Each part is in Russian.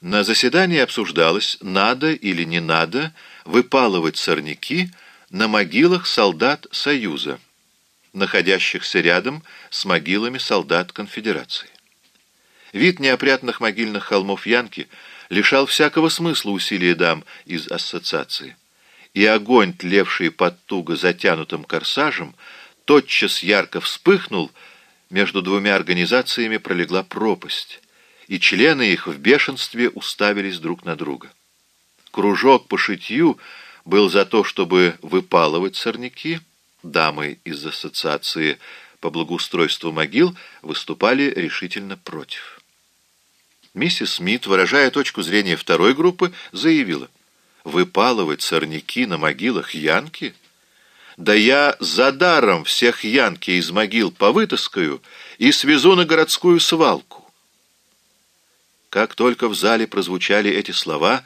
На заседании обсуждалось, надо или не надо выпалывать сорняки на могилах солдат Союза, находящихся рядом с могилами солдат Конфедерации. Вид неопрятных могильных холмов Янки лишал всякого смысла усилия дам из ассоциации, и огонь, тлевший под туго затянутым корсажем, тотчас ярко вспыхнул, между двумя организациями пролегла пропасть, и члены их в бешенстве уставились друг на друга. Кружок по шитью был за то, чтобы выпалывать сорняки, дамы из ассоциации по благоустройству могил выступали решительно против. Миссис Смит, выражая точку зрения второй группы, заявила, «Выпалывать сорняки на могилах Янки? Да я за даром всех Янки из могил повытаскаю и свезу на городскую свалку». Как только в зале прозвучали эти слова,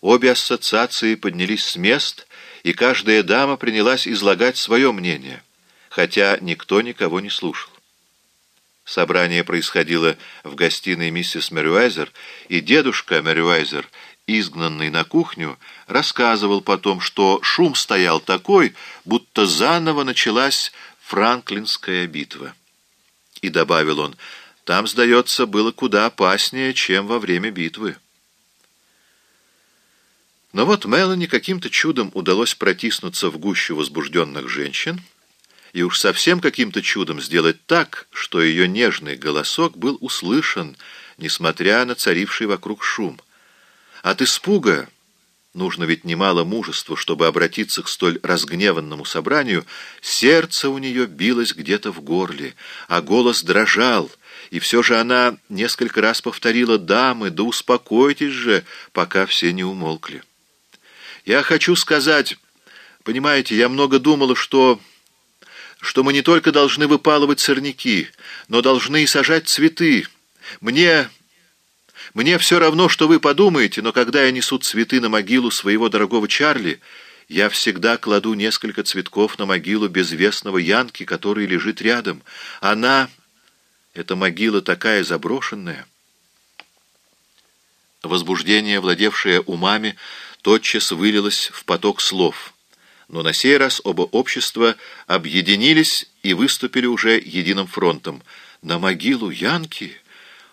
обе ассоциации поднялись с мест и каждая дама принялась излагать свое мнение, хотя никто никого не слушал. Собрание происходило в гостиной миссис Мерюайзер, и дедушка Мерюайзер, изгнанный на кухню, рассказывал потом, что шум стоял такой, будто заново началась Франклинская битва. И добавил он, там, сдается, было куда опаснее, чем во время битвы. Но вот Мелани каким-то чудом удалось протиснуться в гущу возбужденных женщин и уж совсем каким-то чудом сделать так, что ее нежный голосок был услышан, несмотря на царивший вокруг шум. От испуга, нужно ведь немало мужества, чтобы обратиться к столь разгневанному собранию, сердце у нее билось где-то в горле, а голос дрожал, и все же она несколько раз повторила «Дамы, да успокойтесь же, пока все не умолкли». Я хочу сказать, понимаете, я много думала, что... что мы не только должны выпалывать сорняки, но должны и сажать цветы. Мне... Мне все равно, что вы подумаете, но когда я несу цветы на могилу своего дорогого Чарли, я всегда кладу несколько цветков на могилу безвестного Янки, который лежит рядом. Она... Эта могила такая заброшенная. Возбуждение, владевшее умами, тотчас вылилось в поток слов. Но на сей раз оба общества объединились и выступили уже единым фронтом. «На могилу Янки?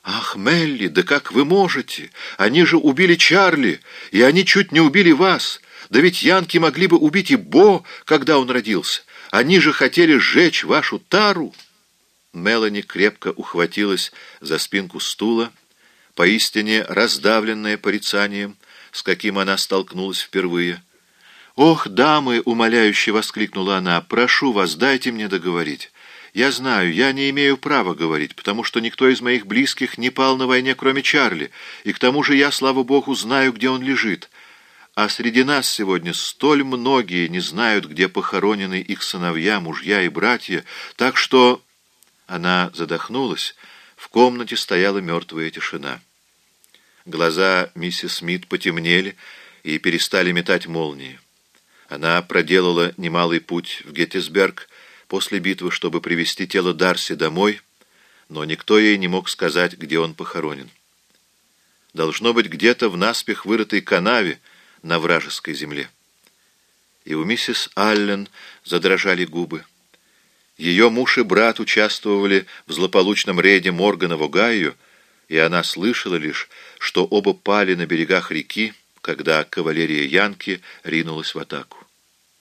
Ах, Мелли, да как вы можете? Они же убили Чарли, и они чуть не убили вас. Да ведь Янки могли бы убить и Бо, когда он родился. Они же хотели сжечь вашу тару». Мелани крепко ухватилась за спинку стула, поистине раздавленная порицанием, с каким она столкнулась впервые. «Ох, дамы!» — умоляюще воскликнула она. «Прошу вас, дайте мне договорить. Я знаю, я не имею права говорить, потому что никто из моих близких не пал на войне, кроме Чарли, и к тому же я, слава богу, знаю, где он лежит. А среди нас сегодня столь многие не знают, где похоронены их сыновья, мужья и братья, так что...» Она задохнулась. В комнате стояла мертвая тишина. Глаза миссис Смит потемнели и перестали метать молнии. Она проделала немалый путь в Геттисберг после битвы, чтобы привести тело Дарси домой, но никто ей не мог сказать, где он похоронен. Должно быть где-то в наспех вырытой канаве на вражеской земле. И у миссис Аллен задрожали губы. Ее муж и брат участвовали в злополучном рейде Моргана в Огайо, и она слышала лишь, что оба пали на берегах реки, когда кавалерия Янки ринулась в атаку.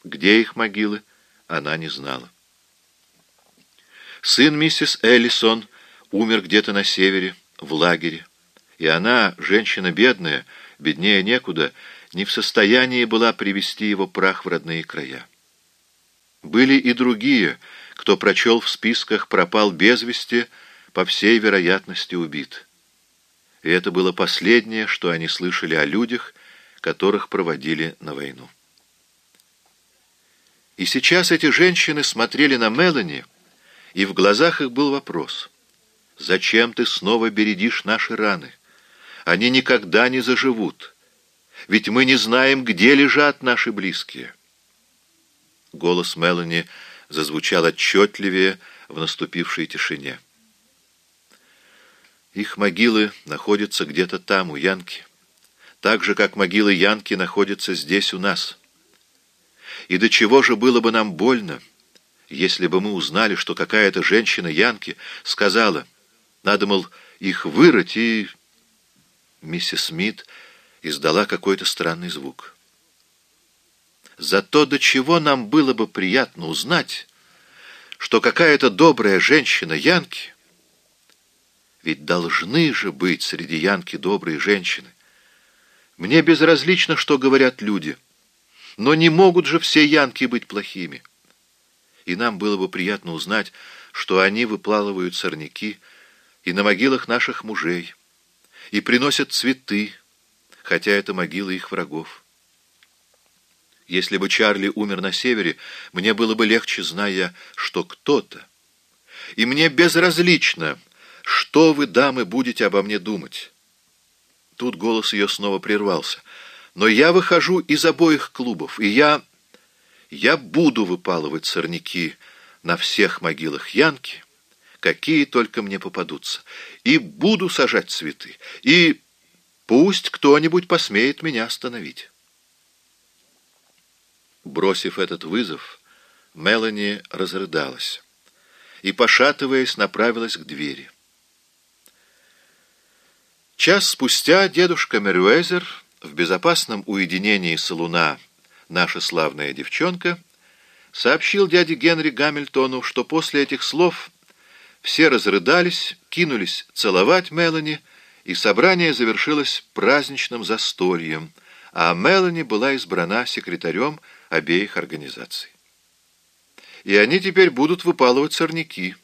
Где их могилы, она не знала. Сын миссис Эллисон умер где-то на севере, в лагере, и она, женщина бедная, беднее некуда, не в состоянии была привести его прах в родные края. Были и другие, кто прочел в списках «пропал без вести», по всей вероятности убит и это было последнее, что они слышали о людях, которых проводили на войну. И сейчас эти женщины смотрели на Мелани, и в глазах их был вопрос. «Зачем ты снова бередишь наши раны? Они никогда не заживут. Ведь мы не знаем, где лежат наши близкие». Голос Мелани зазвучал отчетливее в наступившей тишине. Их могилы находятся где-то там, у Янки. так же, как могила Янки находится здесь у нас. И до чего же было бы нам больно, если бы мы узнали, что какая-то женщина Янки сказала, надо, мол, их вырыть, и... Миссис Смит издала какой-то странный звук. Зато до чего нам было бы приятно узнать, что какая-то добрая женщина Янки, ведь должны же быть среди Янки добрые женщины. Мне безразлично, что говорят люди, но не могут же все Янки быть плохими. И нам было бы приятно узнать, что они выплалывают сорняки и на могилах наших мужей, и приносят цветы, хотя это могилы их врагов. Если бы Чарли умер на севере, мне было бы легче, зная, что кто-то. И мне безразлично, что вы, дамы, будете обо мне думать. Тут голос ее снова прервался. Но я выхожу из обоих клубов, и я... Я буду выпалывать сорняки на всех могилах Янки, какие только мне попадутся, и буду сажать цветы, и пусть кто-нибудь посмеет меня остановить. Бросив этот вызов, Мелани разрыдалась и, пошатываясь, направилась к двери. Час спустя дедушка Мерюэзер в безопасном уединении салуна «Наша славная девчонка» сообщил дяде Генри Гамильтону, что после этих слов все разрыдались, кинулись целовать Мелани, и собрание завершилось праздничным застольем, а Мелани была избрана секретарем обеих организаций. И они теперь будут выпалывать сорняки.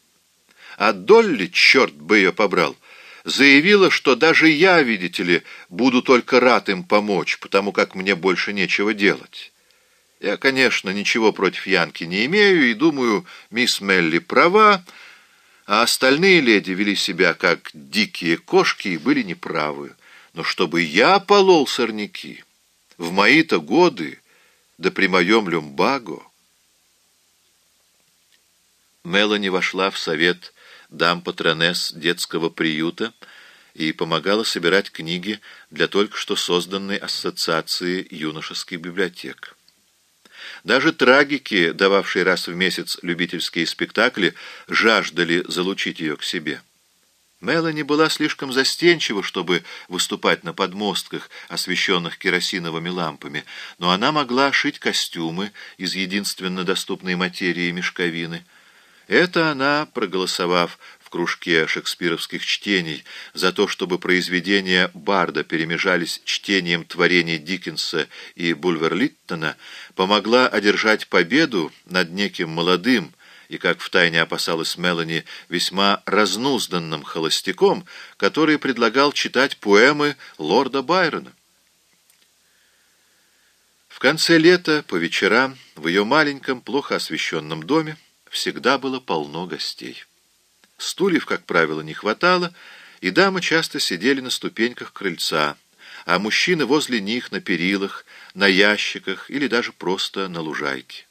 А Долли, черт бы ее побрал, заявила, что даже я, видите ли, буду только рад им помочь, потому как мне больше нечего делать. Я, конечно, ничего против Янки не имею и думаю, мисс Мелли права, а остальные леди вели себя как дикие кошки и были неправы. Но чтобы я полол сорняки в мои-то годы, да при моем люмбаго. Мелани вошла в совет дам патронесс детского приюта и помогала собирать книги для только что созданной ассоциации юношеских библиотек. Даже трагики, дававшие раз в месяц любительские спектакли, жаждали залучить ее к себе. Мелани была слишком застенчива, чтобы выступать на подмостках, освещенных керосиновыми лампами, но она могла шить костюмы из единственно доступной материи мешковины. Это она, проголосовав в кружке шекспировских чтений за то, чтобы произведения Барда перемежались чтением творений Диккенса и Бульверлиттона, помогла одержать победу над неким молодым, и, как втайне опасалась Мелани, весьма разнузданным холостяком, который предлагал читать поэмы лорда Байрона. В конце лета, по вечерам, в ее маленьком, плохо освещенном доме всегда было полно гостей. Стульев, как правило, не хватало, и дамы часто сидели на ступеньках крыльца, а мужчины возле них на перилах, на ящиках или даже просто на лужайке.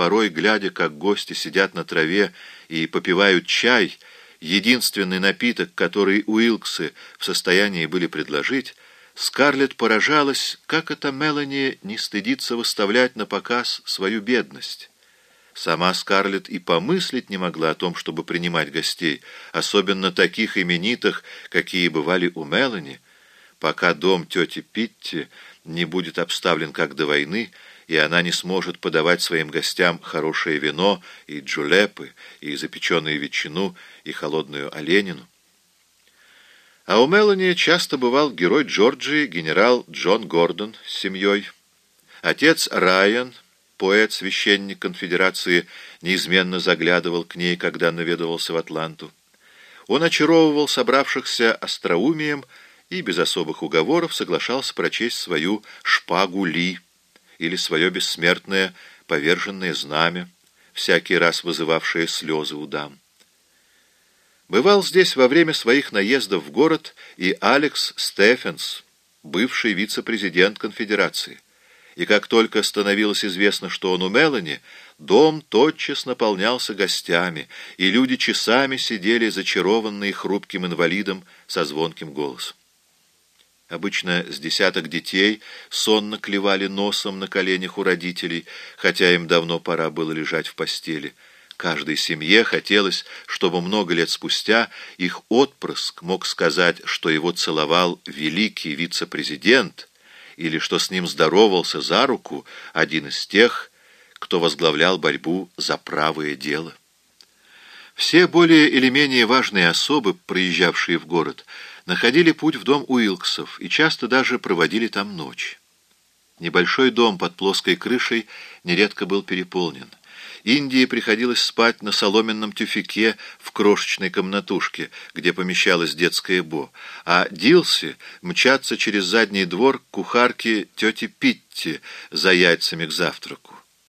Порой, глядя, как гости сидят на траве и попивают чай, единственный напиток, который Уилксы в состоянии были предложить, Скарлетт поражалась, как это Мелани не стыдится выставлять на показ свою бедность. Сама Скарлетт и помыслить не могла о том, чтобы принимать гостей, особенно таких именитых, какие бывали у Мелани, пока дом тети Питти не будет обставлен как до войны, и она не сможет подавать своим гостям хорошее вино и джулепы, и запеченную ветчину, и холодную оленину. А у Мелани часто бывал герой Джорджии, генерал Джон Гордон с семьей. Отец Райан, поэт-священник конфедерации, неизменно заглядывал к ней, когда наведывался в Атланту. Он очаровывал собравшихся остроумием и без особых уговоров соглашался прочесть свою «Шпагу Ли», или свое бессмертное поверженное знамя, всякий раз вызывавшее слезы у дам. Бывал здесь во время своих наездов в город и Алекс Стефенс, бывший вице-президент конфедерации. И как только становилось известно, что он у Мелани, дом тотчас наполнялся гостями, и люди часами сидели зачарованные хрупким инвалидом со звонким голосом. Обычно с десяток детей сонно клевали носом на коленях у родителей, хотя им давно пора было лежать в постели. Каждой семье хотелось, чтобы много лет спустя их отпрыск мог сказать, что его целовал великий вице-президент, или что с ним здоровался за руку один из тех, кто возглавлял борьбу за правое дело. Все более или менее важные особы, проезжавшие в город, находили путь в дом Уилксов и часто даже проводили там ночь. Небольшой дом под плоской крышей нередко был переполнен. Индии приходилось спать на соломенном тюфяке в крошечной комнатушке, где помещалась детская бо, а Дилси мчаться через задний двор к кухарке тети Питти за яйцами к завтраку.